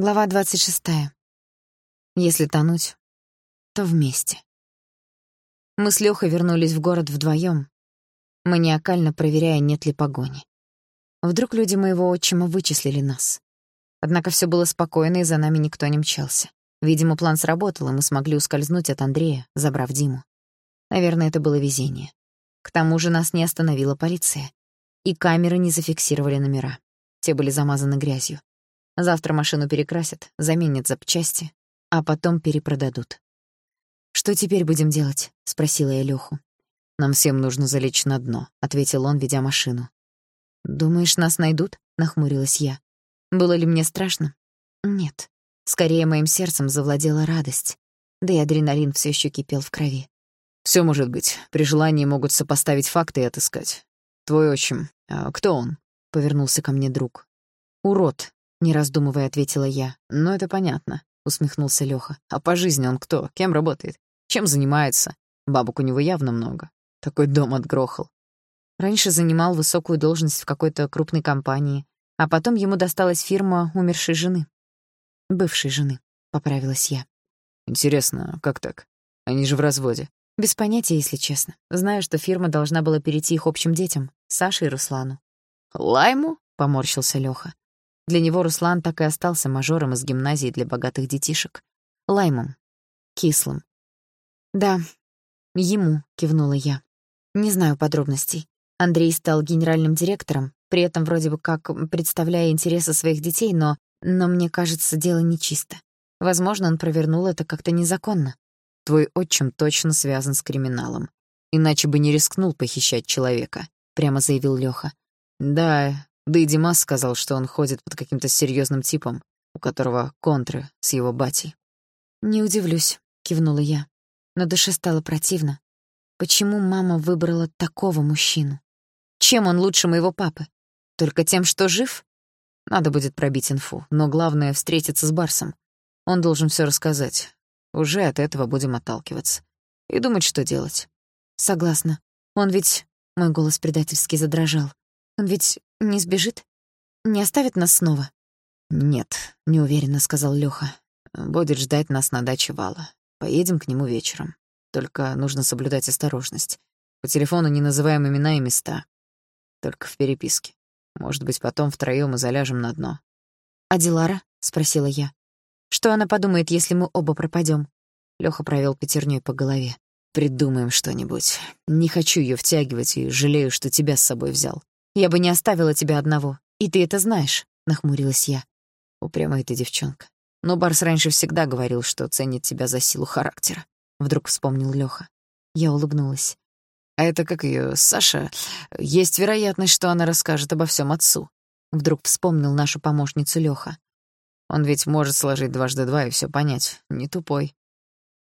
Глава 26. Если тонуть, то вместе. Мы с Лёхой вернулись в город вдвоём, маниакально проверяя, нет ли погони. Вдруг люди моего отчима вычислили нас. Однако всё было спокойно, и за нами никто не мчался. Видимо, план сработал, и мы смогли ускользнуть от Андрея, забрав Диму. Наверное, это было везение. К тому же нас не остановила полиция. И камеры не зафиксировали номера. Те были замазаны грязью. Завтра машину перекрасят, заменят запчасти, а потом перепродадут. «Что теперь будем делать?» — спросила я Лёху. «Нам всем нужно залечь на дно», — ответил он, ведя машину. «Думаешь, нас найдут?» — нахмурилась я. «Было ли мне страшно?» «Нет. Скорее, моим сердцем завладела радость. Да и адреналин все еще кипел в крови. Все может быть. При желании могут сопоставить факты и отыскать. Твой отчим. А кто он?» — повернулся ко мне друг. «Урод», не раздумывая, ответила я. «Ну, это понятно», — усмехнулся Лёха. «А по жизни он кто? Кем работает? Чем занимается? Бабок у него явно много. Такой дом отгрохал». Раньше занимал высокую должность в какой-то крупной компании, а потом ему досталась фирма умершей жены. Бывшей жены, поправилась я. Интересно, как так? Они же в разводе. Без понятия, если честно. Знаю, что фирма должна была перейти их общим детям, Саше и Руслану. «Лайму?» — поморщился Лёха. Для него Руслан так и остался мажором из гимназии для богатых детишек. Лаймом. Кислым. «Да, ему», — кивнула я. «Не знаю подробностей. Андрей стал генеральным директором, при этом вроде бы как представляя интересы своих детей, но... Но мне кажется, дело нечисто. Возможно, он провернул это как-то незаконно. Твой отчим точно связан с криминалом. Иначе бы не рискнул похищать человека», — прямо заявил Лёха. «Да, да и Димас сказал, что он ходит под каким-то серьезным типом, у которого контры с его батей. «Не удивлюсь», — кивнула я. Но душе стало противно. Почему мама выбрала такого мужчину? Чем он лучше моего папы? Только тем, что жив? Надо будет пробить инфу, но главное — встретиться с Барсом. Он должен все рассказать. Уже от этого будем отталкиваться. И думать, что делать. Согласна. Он ведь... Мой голос предательски задрожал. Он ведь не сбежит? Не оставит нас снова? Нет, неуверенно сказал Лёха. Будет ждать нас на даче Вала. Поедем к нему вечером. Только нужно соблюдать осторожность. По телефону не называем имена и места. Только в переписке. Может быть, потом втроём и заляжем на дно. «А Дилара?» — спросила я. «Что она подумает, если мы оба пропадём?» Лёха провёл пятерней по голове. «Придумаем что-нибудь. Не хочу её втягивать и жалею, что тебя с собой взял. Я бы не оставила тебя одного, и ты это знаешь», — нахмурилась я. Упрямая ты девчонка. Но Барс раньше всегда говорил, что ценит тебя за силу характера. Вдруг вспомнил Лёха. Я улыбнулась. А это как её, Саша? Есть вероятность, что она расскажет обо всём отцу. Вдруг вспомнил нашу помощницу Лёха. Он ведь может сложить дважды два и всё понять. Не тупой.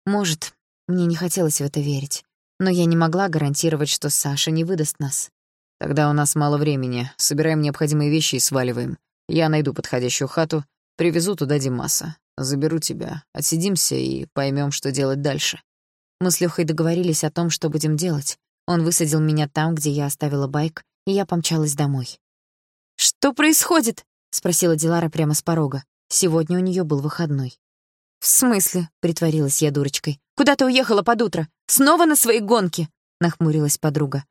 Может. Мне не хотелось в это верить. Но я не могла гарантировать, что Саша не выдаст нас. Тогда у нас мало времени. Собираем необходимые вещи и сваливаем. Я найду подходящую хату, привезу туда Димаса. Заберу тебя, отсидимся и поймем, что делать дальше. Мы с Лёхой договорились о том, что будем делать. Он высадил меня там, где я оставила байк, и я помчалась домой. «Что происходит?» — спросила Дилара прямо с порога. Сегодня у неё был выходной. «В смысле?» — притворилась я дурочкой. «Куда ты уехала под утро? Снова на свои гонки?» — нахмурилась подруга.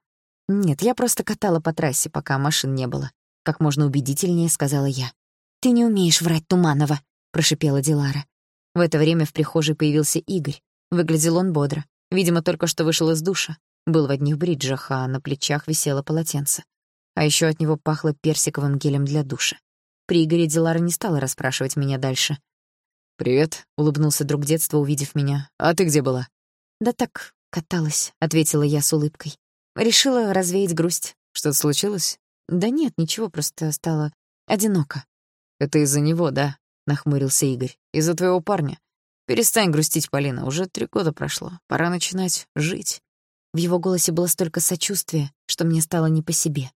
«Нет, я просто катала по трассе, пока машин не было», — как можно убедительнее сказала я. «Ты не умеешь врать, Туманова», — прошипела Дилара. В это время в прихожей появился Игорь. Выглядел он бодро. Видимо, только что вышел из душа. Был в одних бриджах, а на плечах висело полотенце. А еще от него пахло персиковым гелем для душа. При Игоре Дилара не стала расспрашивать меня дальше. «Привет», — улыбнулся друг детства, увидев меня. «А ты где была?» «Да так, каталась», — ответила я с улыбкой. Решила развеять грусть. Что-то случилось? Да нет, ничего, просто стало одиноко. Это из-за него, да? Нахмурился Игорь. Из-за твоего парня. Перестань грустить, Полина, уже три года прошло. Пора начинать жить. В его голосе было столько сочувствия, что мне стало не по себе.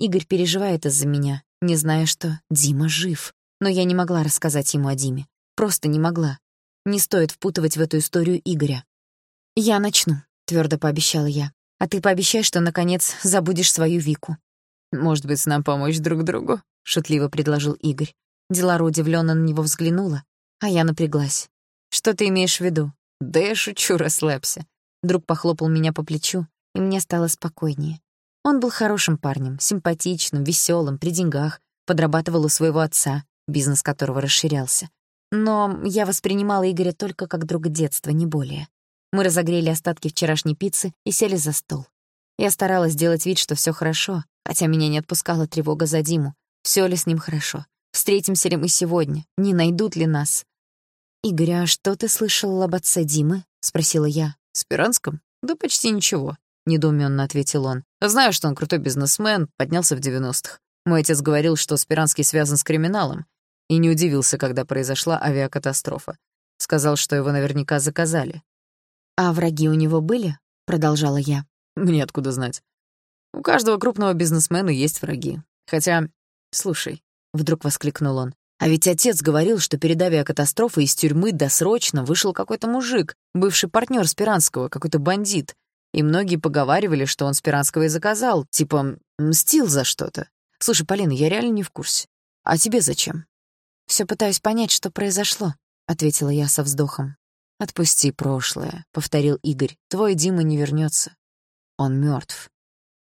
Игорь переживает из-за меня, не зная, что Дима жив. Но я не могла рассказать ему о Диме. Просто не могла. Не стоит впутывать в эту историю Игоря. «Я начну», — твердо пообещала я. А ты пообещай, что, наконец, забудешь свою Вику». «Может быть, нам помочь друг другу?» — шутливо предложил Игорь. Дилара удивленно на него взглянула, а я напряглась. «Что ты имеешь в виду?» «Да я шучу, расслабься». Друг похлопал меня по плечу, и мне стало спокойнее. Он был хорошим парнем, симпатичным, веселым, при деньгах, подрабатывал у своего отца, бизнес которого расширялся. Но я воспринимала Игоря только как друга детства, не более. Мы разогрели остатки вчерашней пиццы и сели за стол. Я старалась сделать вид, что все хорошо, хотя меня не отпускала тревога за Диму. Все ли с ним хорошо? Встретимся ли мы сегодня? Не найдут ли нас? «Игорь, а что ты слышал об отце Димы?» — спросила я. «Спиранском? Да почти ничего», — недоуменно ответил он. «Знаю, что он крутой бизнесмен, поднялся в 90-х. Мой отец говорил, что Спиранский связан с криминалом, и не удивился, когда произошла авиакатастрофа. Сказал, что его наверняка заказали. «А враги у него были?» — продолжала я. «Мне откуда знать. У каждого крупного бизнесмена есть враги. Хотя, слушай, — вдруг воскликнул он, «а ведь отец говорил, что перед авиакатастрофой из тюрьмы досрочно вышел какой-то мужик, бывший партнер Спиранского, какой-то бандит. И многие поговаривали, что он Спиранского и заказал, типа мстил за что-то. Слушай, Полина, я реально не в курсе. А тебе зачем? Все пытаюсь понять, что произошло», — ответила я со вздохом. «Отпусти прошлое», — повторил Игорь. «Твой Дима не вернется. Он мертв.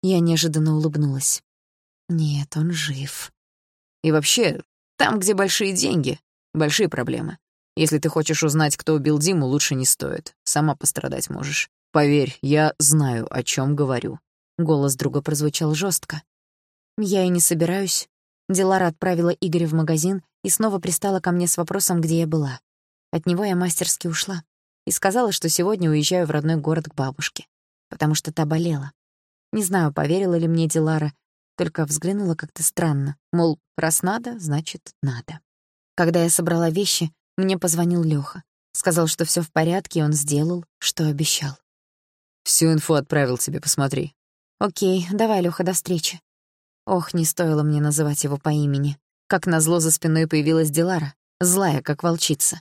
Я неожиданно улыбнулась. «Нет, он жив». «И вообще, там, где большие деньги, большие проблемы. Если ты хочешь узнать, кто убил Диму, лучше не стоит. Сама пострадать можешь. Поверь, я знаю, о чем говорю». Голос друга прозвучал жестко. «Я и не собираюсь». Дилара отправила Игоря в магазин и снова пристала ко мне с вопросом, где я была. От него я мастерски ушла и сказала, что сегодня уезжаю в родной город к бабушке, потому что та болела. Не знаю, поверила ли мне Дилара, только взглянула как-то странно, мол, раз надо, значит, надо. Когда я собрала вещи, мне позвонил Лёха. Сказал, что всё в порядке, и он сделал, что обещал. «Всю инфу отправил тебе, посмотри». «Окей, давай, Лёха, до встречи». Ох, не стоило мне называть его по имени. Как назло за спиной появилась Дилара, злая, как волчица.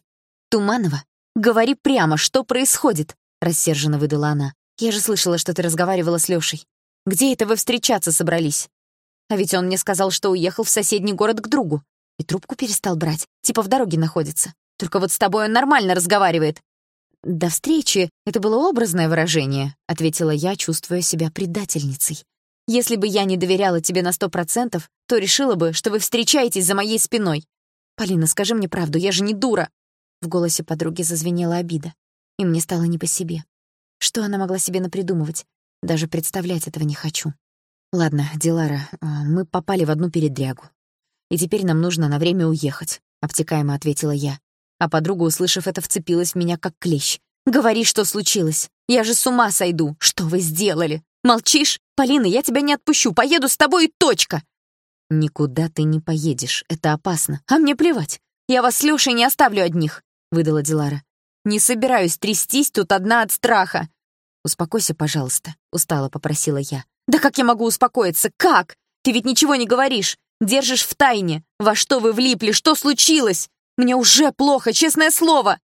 «Туманова, говори прямо, что происходит?» — рассерженно выдала она. «Я же слышала, что ты разговаривала с Лёшей. Где это вы встречаться собрались? А ведь он мне сказал, что уехал в соседний город к другу. И трубку перестал брать, типа в дороге находится. Только вот с тобой он нормально разговаривает». «До встречи — это было образное выражение», — ответила я, чувствуя себя предательницей. Если бы я не доверяла тебе на сто процентов, то решила бы, что вы встречаетесь за моей спиной. Полина, скажи мне правду, я же не дура. В голосе подруги зазвенела обида, и мне стало не по себе. Что она могла себе напридумывать? Даже представлять этого не хочу. Ладно, Дилара, а, мы попали в одну передрягу. И теперь нам нужно на время уехать, обтекаемо ответила я. А подруга, услышав это, вцепилась в меня как клещ. «Говори, что случилось. Я же с ума сойду. Что вы сделали? Молчишь? Полина, я тебя не отпущу. Поеду с тобой и точка. Никуда ты не поедешь. Это опасно. А мне плевать. Я вас с Лёшей не оставлю одних, выдала Дилара. Не собираюсь трястись тут одна от страха. Успокойся, пожалуйста, устало попросила я. Да как я могу успокоиться? Как? Ты ведь ничего не говоришь. Держишь в тайне. Во что вы влипли? Что случилось? Мне уже плохо, честное слово.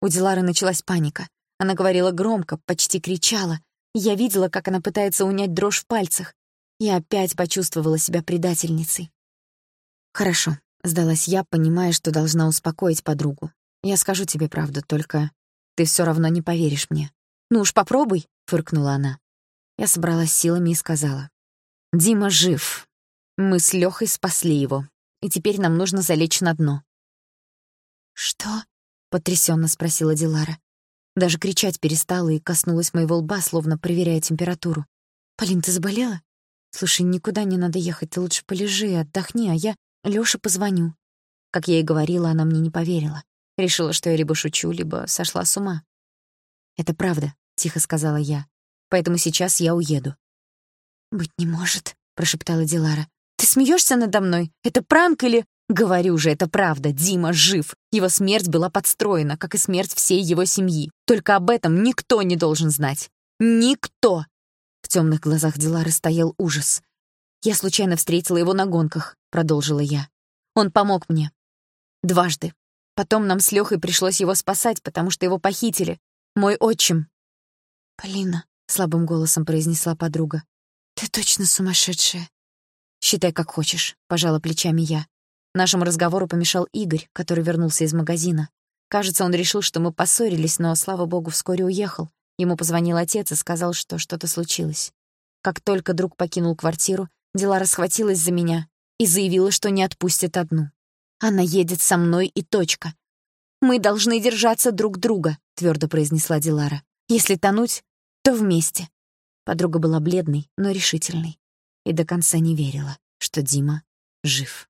У Дилары началась паника. Она говорила громко, почти кричала. Я видела, как она пытается унять дрожь в пальцах. Я опять почувствовала себя предательницей. «Хорошо», — сдалась я, понимая, что должна успокоить подругу. «Я скажу тебе правду, только ты все равно не поверишь мне». «Ну уж попробуй», — фыркнула она. Я собралась силами и сказала. «Дима жив. Мы с Лёхой спасли его, и теперь нам нужно залечь на дно». «Что?» — потрясенно спросила Дилара. Даже кричать перестала и коснулась моего лба, словно проверяя температуру. «Полин, ты заболела? Слушай, никуда не надо ехать, ты лучше полежи, отдохни, а я Лёше позвоню». Как я и говорила, она мне не поверила. Решила, что я либо шучу, либо сошла с ума. «Это правда», — тихо сказала я. «Поэтому сейчас я уеду». «Быть не может», — прошептала Дилара. «Ты смеешься надо мной? Это пранк или...» Говорю же, это правда, Дима жив. Его смерть была подстроена, как и смерть всей его семьи. Только об этом никто не должен знать. Никто! В темных глазах Дилары стоял ужас. «Я случайно встретила его на гонках», — продолжила я. «Он помог мне. Дважды. Потом нам с Лёхой пришлось его спасать, потому что его похитили. Мой отчим». «Полина», — слабым голосом произнесла подруга, — «ты точно сумасшедшая». «Считай, как хочешь», — пожала плечами я. Нашему разговору помешал Игорь, который вернулся из магазина. Кажется, он решил, что мы поссорились, но, слава богу, вскоре уехал. Ему позвонил отец и сказал, что что-то случилось. Как только друг покинул квартиру, Дилара схватилась за меня и заявила, что не отпустит одну. Она едет со мной и точка. «Мы должны держаться друг друга», — твердо произнесла Дилара. «Если тонуть, то вместе». Подруга была бледной, но решительной. И до конца не верила, что Дима жив.